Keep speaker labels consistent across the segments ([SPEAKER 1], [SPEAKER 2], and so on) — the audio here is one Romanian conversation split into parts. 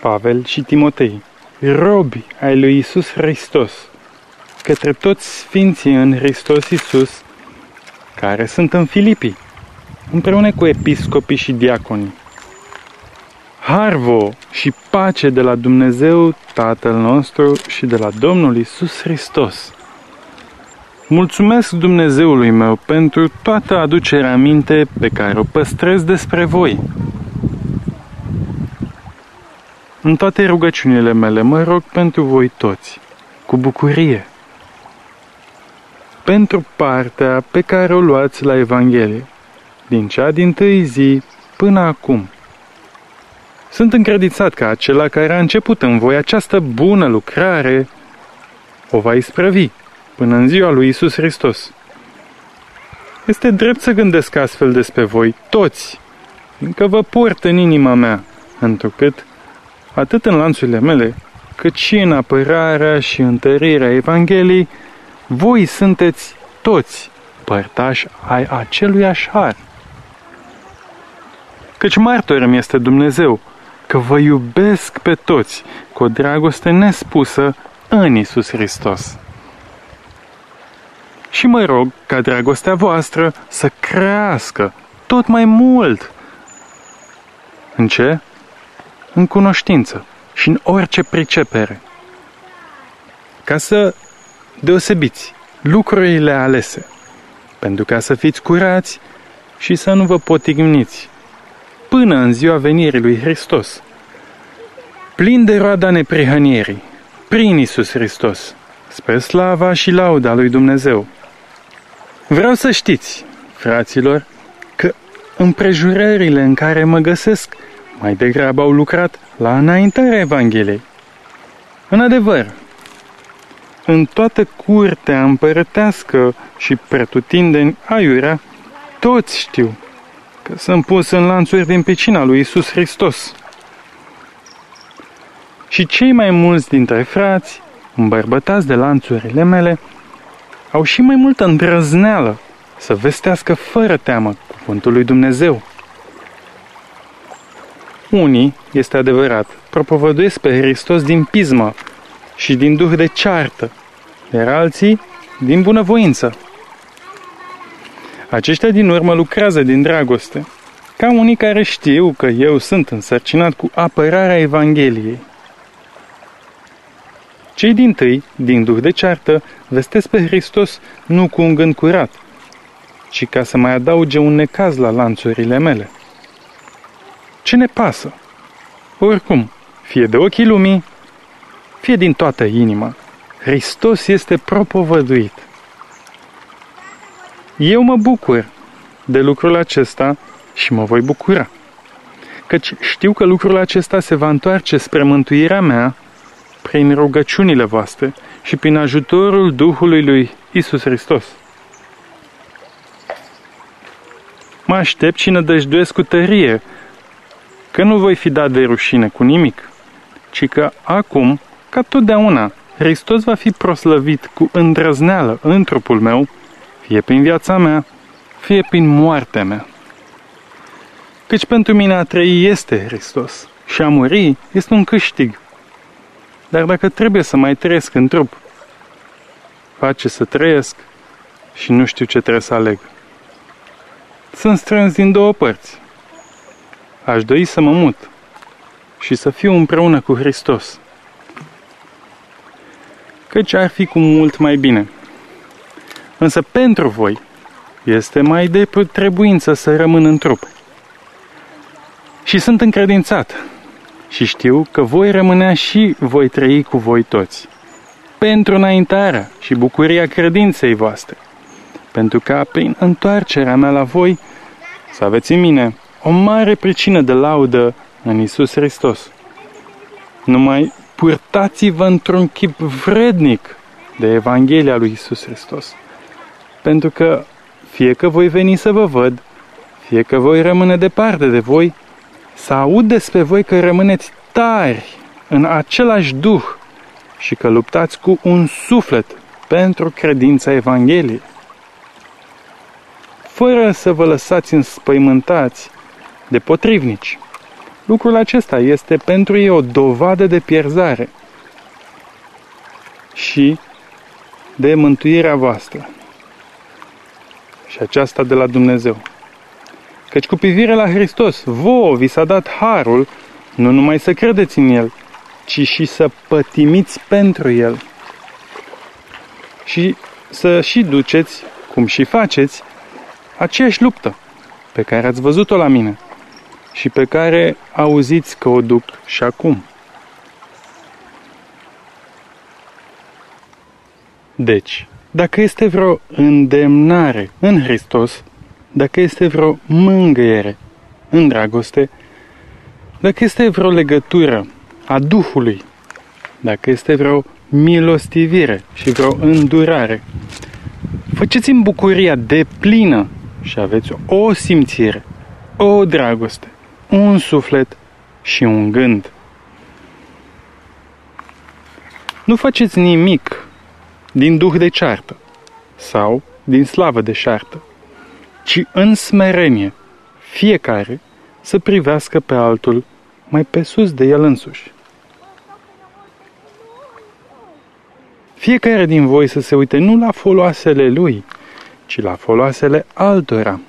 [SPEAKER 1] Pavel și Timotei, robi ai lui Isus Hristos, către toți sfinții în Hristos Isus, care sunt în Filipii, împreună cu episcopii și diaconii. Harvo și pace de la Dumnezeu Tatăl nostru și de la Domnul Isus Hristos. Mulțumesc Dumnezeului meu pentru toată aducerea minte pe care o păstrez despre voi. În toate rugăciunile mele mă rog pentru voi toți, cu bucurie. Pentru partea pe care o luați la Evanghelie, din cea din tâi zi până acum. Sunt încredițat că acela care a început în voi această bună lucrare o va isprăvi până în ziua lui Isus Hristos. Este drept să gândesc astfel despre voi, toți, fiindcă vă port în inima mea, întrucât, atât în lanțurile mele, cât și în apărarea și întărirea Evangheliei, voi sunteți toți părtași ai acelui așar. Căci martor îmi este Dumnezeu, că vă iubesc pe toți cu o dragoste nespusă în Isus Hristos. Și mă rog ca dragostea voastră să crească tot mai mult. În ce? În cunoștință și în orice pricepere. Ca să deosebiți lucrurile alese, pentru ca să fiți curați și să nu vă potigniți până în ziua venirii lui Hristos. Plin de roada neprihănierii, prin Isus Hristos, spre slava și lauda lui Dumnezeu. Vreau să știți, fraților, că împrejurările în care mă găsesc mai degrabă au lucrat la înaintarea Evangheliei. În adevăr, în toată curtea împărătească și pretutindeni aiurea, toți știu că sunt pus în lanțuri din picina lui Isus Hristos. Și cei mai mulți dintre frați, îmbărbătați de lanțurile mele, au și mai multă îndrăzneală să vestească fără teamă cuvântul lui Dumnezeu. Unii, este adevărat, propovăduiesc pe Hristos din pismă și din duh de ceartă, iar alții din bunăvoință. Aceștia din urmă lucrează din dragoste, ca unii care știu că eu sunt însărcinat cu apărarea Evangheliei. Cei din tâi, din duh de ceartă, vestesc pe Hristos nu cu un gând curat, ci ca să mai adauge un necaz la lanțurile mele. Ce ne pasă? Oricum, fie de ochii lumii, fie din toată inima, Hristos este propovăduit. Eu mă bucur de lucrul acesta și mă voi bucura. Căci știu că lucrul acesta se va întoarce spre mântuirea mea prin rugăciunile voastre și prin ajutorul Duhului lui Isus Hristos. Mă aștept și nădăjduiesc cu tărie că nu voi fi dat de rușine cu nimic, ci că acum, ca totdeauna, Hristos va fi proslăvit cu îndrăzneală în trupul meu, fie prin viața mea, fie prin moartea mea. Căci pentru mine a trăi este Hristos și a muri este un câștig. Dar dacă trebuie să mai trăiesc în trup, face să trăiesc și nu știu ce trebuie să aleg. Sunt strâns din două părți. Aș dori să mă mut și să fiu împreună cu Hristos. Căci ar fi cu mult mai bine. Însă pentru voi este mai de trebuință să rămân în trup. Și sunt încredințat și știu că voi rămânea și voi trăi cu voi toți. Pentru înaintarea și bucuria credinței voastre. Pentru ca prin întoarcerea mea la voi să aveți în mine o mare pricină de laudă în Isus Hristos. Numai purtați-vă într-un chip vrednic de Evanghelia lui Isus Hristos. Pentru că fie că voi veni să vă văd, fie că voi rămâne departe de voi, să aud despre voi că rămâneți tari în același duh și că luptați cu un suflet pentru credința Evangheliei. Fără să vă lăsați înspăimântați de potrivnici, lucrul acesta este pentru ei o dovadă de pierzare și de mântuirea voastră. Și aceasta de la Dumnezeu. Căci cu privire la Hristos, vouă vi s-a dat harul, nu numai să credeți în El, ci și să pătimiți pentru El. Și să și duceți, cum și faceți, aceeași luptă pe care ați văzut-o la mine și pe care auziți că o duc și acum. Deci, dacă este vreo îndemnare în Hristos, dacă este vreo mângâiere în dragoste, dacă este vreo legătură a Duhului, dacă este vreo milostivire și vreo îndurare, faceți în bucuria de plină și aveți o simțire, o dragoste, un suflet și un gând. Nu faceți nimic din duh de ceartă sau din slavă de șartă, ci în smerenie fiecare să privească pe altul mai pe sus de el însuși. Fiecare din voi să se uite nu la foloasele lui, ci la foloasele altora.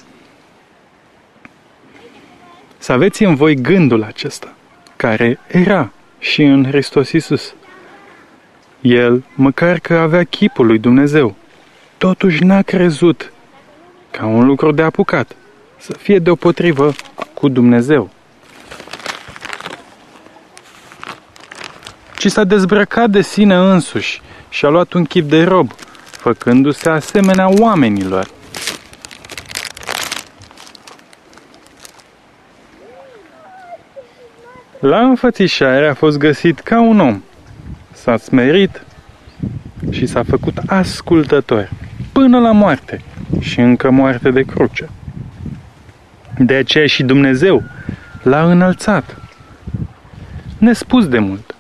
[SPEAKER 1] Să aveți în voi gândul acesta, care era și în Hristos Iisus. El, măcar că avea chipul lui Dumnezeu, totuși n-a crezut ca un lucru de apucat, să fie deopotrivă cu Dumnezeu. Ci s-a dezbrăcat de sine însuși și a luat un chip de rob, făcându-se asemenea oamenilor. La înfățișare a fost găsit ca un om. S-a smerit și s-a făcut ascultător până la moarte și încă moarte de cruce. De aceea și Dumnezeu l-a înălțat, nespus de mult.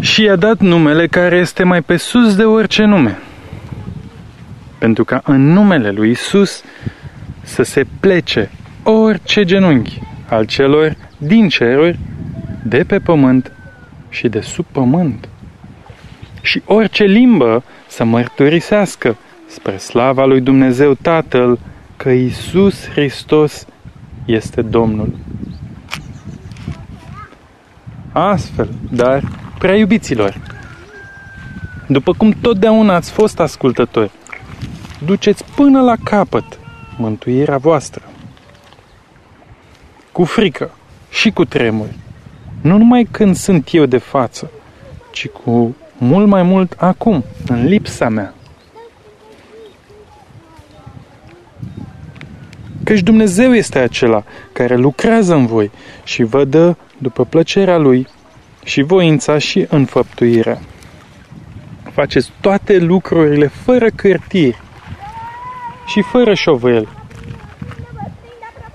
[SPEAKER 1] Și i-a dat numele care este mai pe sus de orice nume. Pentru ca în numele lui Isus să se plece orice genunchi al celor din ceruri, de pe pământ și de sub pământ. Și orice limbă să mărturisească spre slava lui Dumnezeu Tatăl că Isus Hristos este Domnul. Astfel, dar, prea iubiților, după cum totdeauna ați fost ascultători, duceți până la capăt mântuirea voastră. Cu frică și cu tremuri, nu numai când sunt eu de față, ci cu mult mai mult acum, în lipsa mea. Căci Dumnezeu este acela care lucrează în voi și vă dă după plăcerea Lui și voința și înfăptuirea. Faceți toate lucrurile fără cârtiri și fără șovel,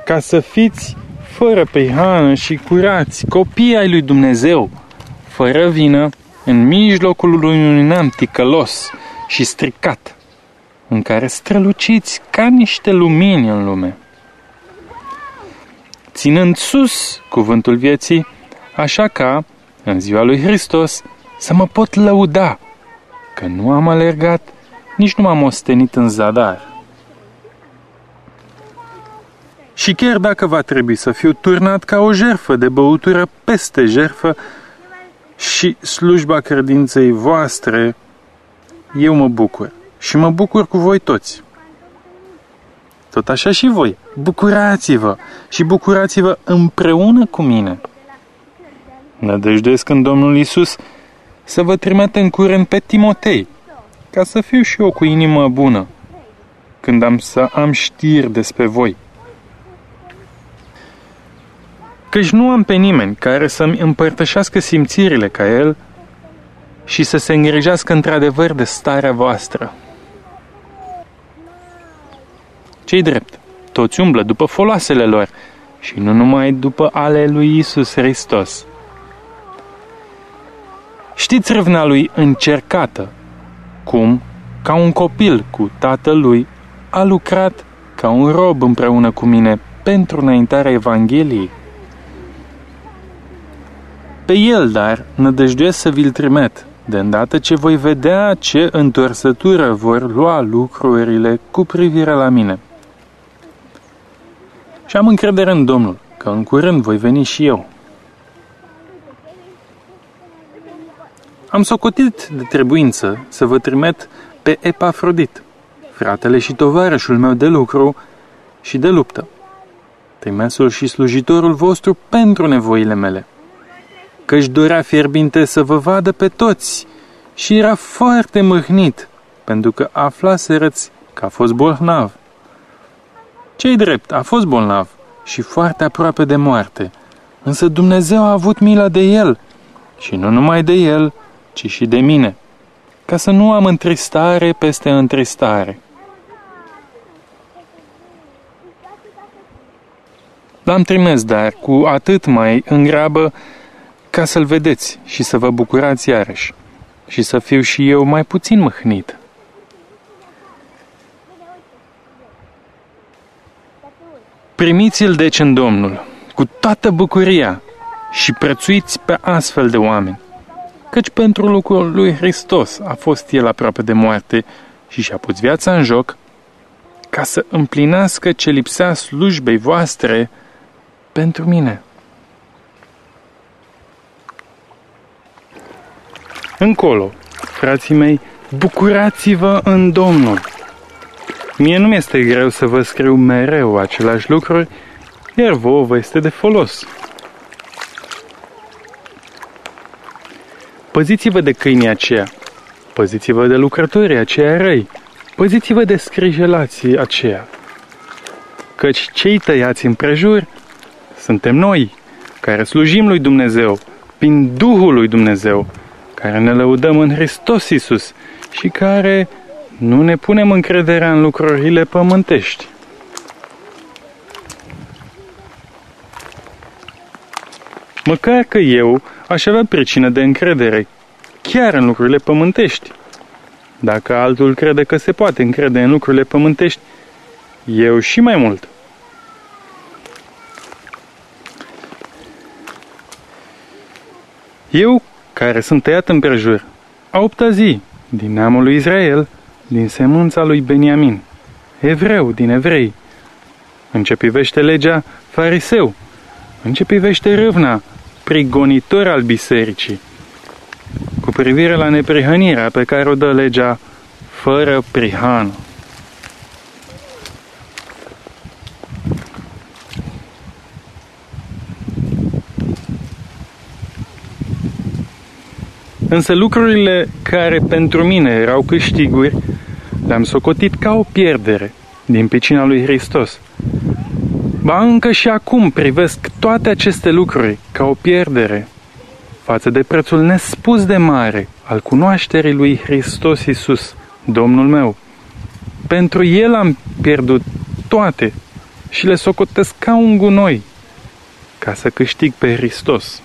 [SPEAKER 1] ca să fiți fără prihană și curați, copii ai lui Dumnezeu, fără vină, în mijlocul unui neam ticălos și stricat, în care străluciți ca niște lumini în lume. Ținând sus cuvântul vieții, așa ca, în ziua lui Hristos, să mă pot lăuda că nu am alergat, nici nu m-am ostenit în zadar. Și chiar dacă va trebui să fiu turnat ca o jerfă de băutură peste jerfă, și slujba credinței voastre, eu mă bucur și mă bucur cu voi toți. Tot așa și voi, bucurați-vă și bucurați-vă împreună cu mine. Nădăjduiesc în Domnul Isus să vă trimite în curând pe Timotei, ca să fiu și eu cu inimă bună, când am să am știri despre voi căci nu am pe nimeni care să-mi împărtășească simțirile ca el și să se îngrijească într-adevăr de starea voastră. Cei drept, toți umblă după foloasele lor și nu numai după ale lui Isus Hristos. Știți râvna lui încercată, cum, ca un copil cu tatăl lui, a lucrat ca un rob împreună cu mine pentru înaintarea Evangheliei. Pe el, dar, nădăjduiesc să vi-l trimet, de îndată ce voi vedea ce întorsătură vor lua lucrurile cu privire la mine. Și am încredere în Domnul, că în curând voi veni și eu. Am socotit de trebuință să vă trimet pe Epafrodit, fratele și tovarășul meu de lucru și de luptă, trimesul și slujitorul vostru pentru nevoile mele, căci dorea fierbinte să vă vadă pe toți și era foarte mâhnit, pentru că aflaserăți că a fost bolnav. Cei drept, a fost bolnav și foarte aproape de moarte, însă Dumnezeu a avut milă de el și nu numai de el, ci și de mine, ca să nu am întristare peste întristare. L-am trimis, dar cu atât mai în grabă ca să-l vedeți și să vă bucurați iarăși și să fiu și eu mai puțin mâhnit. Primiți-l deci în Domnul, cu toată bucuria și prețuiți pe astfel de oameni, căci pentru lucrul lui Hristos a fost el aproape de moarte și și-a pus viața în joc, ca să împlinească ce lipsea slujbei voastre pentru mine. Încolo, frații mei, bucurați-vă în Domnul! Mie nu mi-este greu să vă scriu mereu același lucruri, iar vouă vă este de folos. Păziți-vă de câinii aceia, păziți-vă de lucrătorii aceia răi, păziți-vă de scrijelații aceia. Căci cei tăiați împrejur suntem noi, care slujim lui Dumnezeu, prin Duhul lui Dumnezeu, care ne lăudăm în Hristos Iisus și care nu ne punem încrederea în lucrurile pământești. Măcar că eu aș avea pricină de încredere chiar în lucrurile pământești. Dacă altul crede că se poate încrede în lucrurile pământești, eu și mai mult. Eu, care sunt tăiat împrejur, a opta zi, din neamul lui Israel, din semânța lui Beniamin, evreu din evrei, în ce privește legea, fariseu, în ce privește râvna, prigonitor al bisericii, cu privire la neprihănirea pe care o dă legea fără prihană. Însă lucrurile care pentru mine erau câștiguri, le-am socotit ca o pierdere din picina lui Hristos. Ba încă și acum privesc toate aceste lucruri ca o pierdere față de prețul nespus de mare al cunoașterii lui Hristos Iisus, Domnul meu. Pentru El am pierdut toate și le socotesc ca un gunoi, ca să câștig pe Hristos.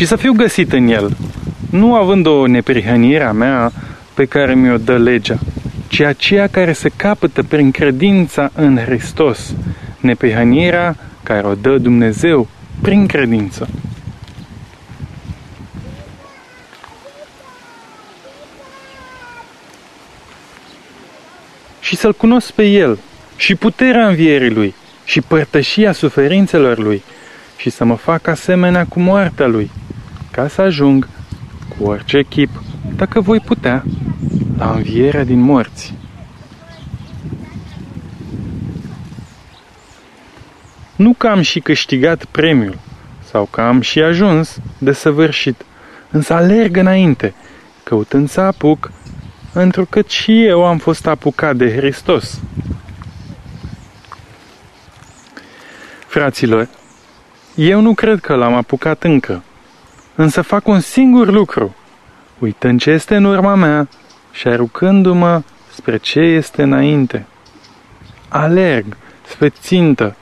[SPEAKER 1] Și să fiu găsit în el, nu având o neprihănire a mea pe care mi-o dă legea, ci aceea care se capătă prin credința în Hristos, neprihănirea care o dă Dumnezeu prin credință. Și să-L cunosc pe El și puterea învierii Lui și părtășia suferințelor Lui și să mă fac asemenea cu moartea Lui, ca să ajung cu orice chip, dacă voi putea, la învierea din morți. Nu că am și câștigat premiul sau că am și ajuns de săvârșit, însă alerg înainte, căutând să apuc, întrucât și eu am fost apucat de Hristos. Fraților, eu nu cred că l-am apucat încă, însă fac un singur lucru, uitând ce este în urma mea și aruncându-mă spre ce este înainte. Alerg spre țintă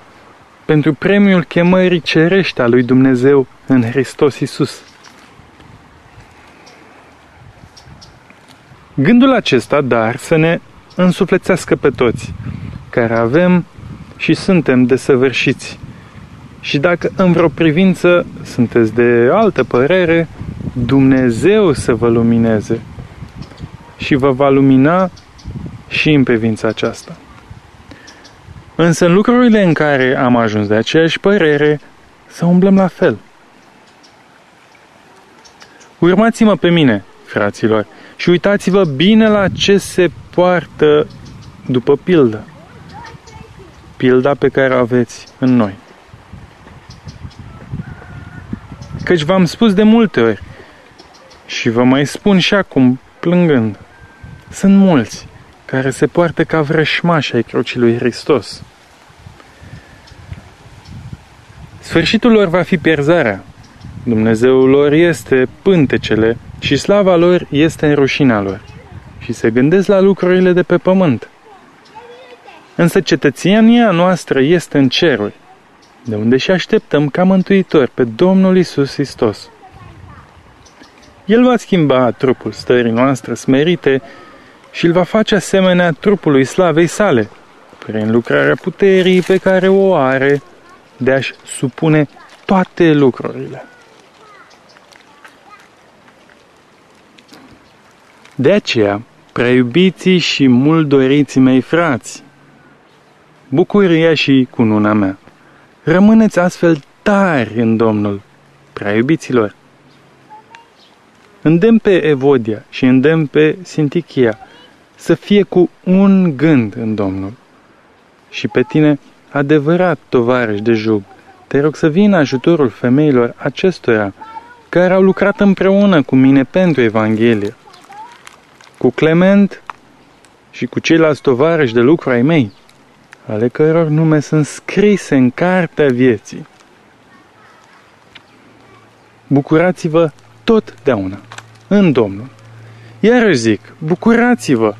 [SPEAKER 1] pentru premiul chemării cerești a lui Dumnezeu în Hristos Isus. Gândul acesta, dar, să ne însuflețească pe toți, care avem și suntem desăvârșiți. Și dacă în vreo privință sunteți de altă părere, Dumnezeu să vă lumineze și vă va lumina și în privința aceasta. Însă în lucrurile în care am ajuns de aceeași părere, să umblăm la fel. Urmați-mă pe mine, fraților, și uitați-vă bine la ce se poartă după pildă. Pilda pe care o aveți în noi. Căci v-am spus de multe ori și vă mai spun și acum, plângând, sunt mulți care se poartă ca vrășmași ai crucii lui Hristos. Sfârșitul lor va fi pierzarea. Dumnezeul lor este pântecele și slava lor este în rușina lor. Și se gândesc la lucrurile de pe pământ. Însă cetățenia noastră este în ceruri, de unde și așteptăm ca mântuitor pe Domnul Isus Hristos. El va schimba trupul stării noastre smerite și îl va face asemenea trupului slavei sale, prin lucrarea puterii pe care o are de a-și supune toate lucrurile. De aceea, preiubiții și mult doriții mei frați, bucuria și cununa mea, rămâneți astfel tari în Domnul, preiubiților. Îndemn pe Evodia și îndemn pe Sintichia să fie cu un gând în Domnul. Și pe tine, adevărat tovarăș de jug, te rog să vină ajutorul femeilor acestora care au lucrat împreună cu mine pentru Evanghelie. Cu Clement și cu ceilalți tovarăși de lucru ai mei, ale căror nume sunt scrise în cartea vieții. Bucurați-vă totdeauna în Domnul. Iar zic, bucurați-vă!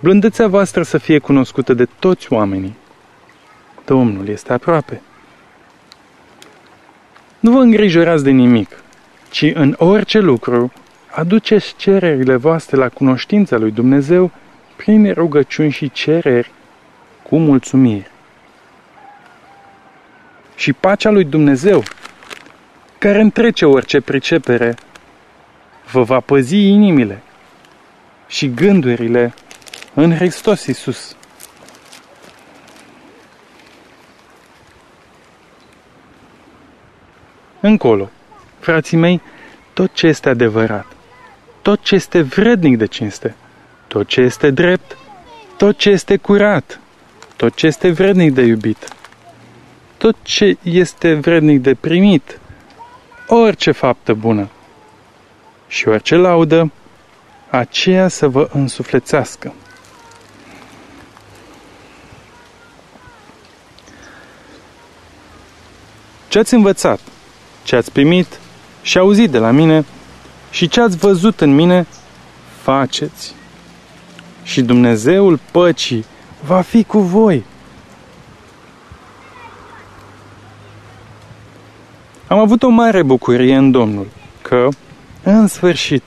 [SPEAKER 1] Blândețea voastră să fie cunoscută de toți oamenii. Domnul este aproape. Nu vă îngrijorați de nimic, ci în orice lucru aduceți cererile voastre la cunoștința lui Dumnezeu prin rugăciuni și cereri cu mulțumiri. Și pacea lui Dumnezeu, care întrece orice pricepere, vă va păzi inimile și gândurile în Hristos Iisus. Încolo, frații mei, tot ce este adevărat, tot ce este vrednic de cinste, tot ce este drept, tot ce este curat, tot ce este vrednic de iubit, tot ce este vrednic de primit, orice faptă bună și orice laudă, aceea să vă însuflețească. Ce ați învățat, ce ați primit și auzit de la mine și ce ați văzut în mine, faceți. Și Dumnezeul păcii va fi cu voi. Am avut o mare bucurie în Domnul, că, în sfârșit,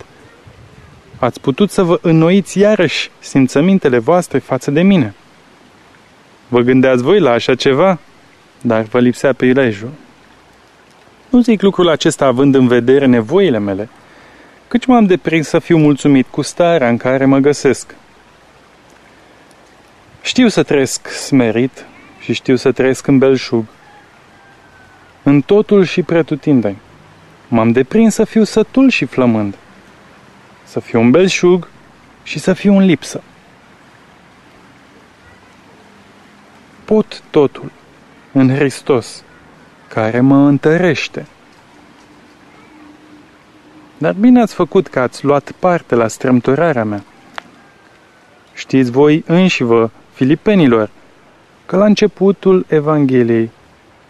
[SPEAKER 1] ați putut să vă înnoiți iarăși simțămintele voastre față de mine. Vă gândeați voi la așa ceva, dar vă lipsea prilejul. Nu zic lucrul acesta având în vedere nevoile mele, căci m-am deprins să fiu mulțumit cu starea în care mă găsesc. Știu să trăiesc smerit și știu să trăiesc în belșug. În totul și pretutindeni. M-am deprins să fiu sătul și flămând. Să fiu un belșug și să fiu în lipsă. Pot totul în Hristos care mă întărește. Dar bine ați făcut că ați luat parte la strâmtorarea mea. Știți voi înși vă, filipenilor, că la începutul Evangheliei,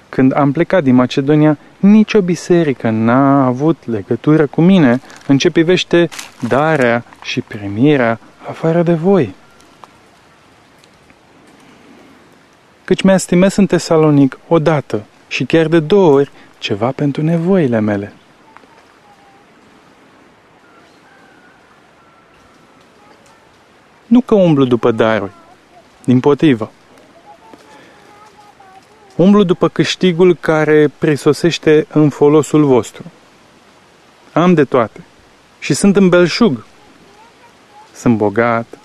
[SPEAKER 1] când am plecat din Macedonia, nicio biserică n-a avut legătură cu mine în ce privește darea și primirea afară de voi. Căci mi-a stimes în Tesalonic odată și chiar de două ori ceva pentru nevoile mele. Nu că umblu după daruri, din potrivă. Umblu după câștigul care prisosește în folosul vostru. Am de toate și sunt în belșug. Sunt bogat.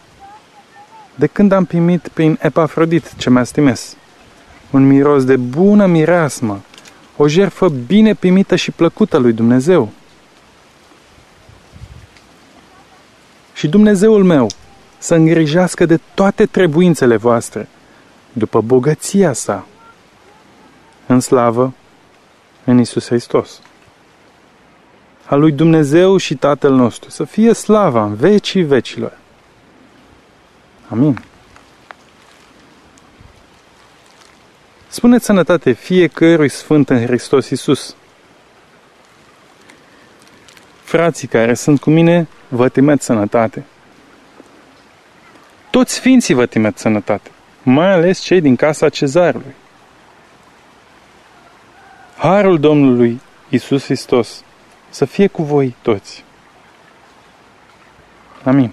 [SPEAKER 1] De când am primit prin Epafrodit ce mi-a stimes, un miros de bună mireasmă, o jerfă bine primită și plăcută lui Dumnezeu. Și Dumnezeul meu să îngrijească de toate trebuințele voastre, după bogăția sa, în slavă, în Isus Hristos. A lui Dumnezeu și Tatăl nostru să fie slava în vecii vecilor. Amin. Spuneți sănătate fiecărui sfânt în Hristos Isus. Frații care sunt cu mine, vă timeți sănătate. Toți sfinții vă timeți sănătate, mai ales cei din casa cezarului. Harul Domnului Isus Hristos să fie cu voi toți. Amin.